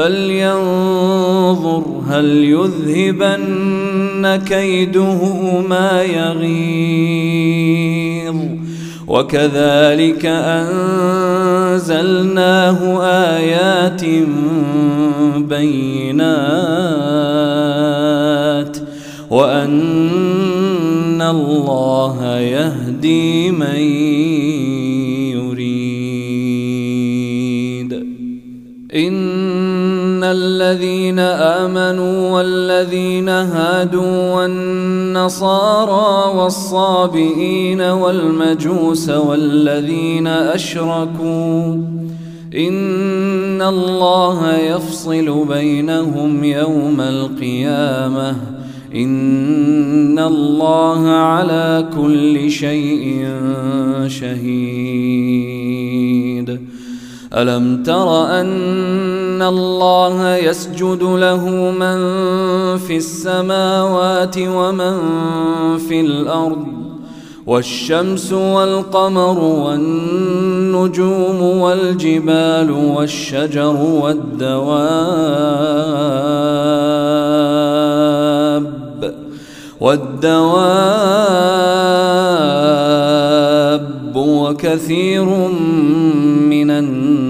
فلينظر هل يذهبن كيده ما يغيظ. وكذلك أنزلناه آيات بينات. وأن الله يهدي من يريد. إن الذين آمنوا والذين هادوا والنصارى والصابئين والمجوس والذين أشركوا إن الله يفصل بينهم يوم القيامة إن الله على كل شيء شهيد ألم تر أن الله يسجد له من في السماوات ومن في الأرض والشمس والقمر والنجوم والجبال والشجر والدواب والدواب وكثير من الناس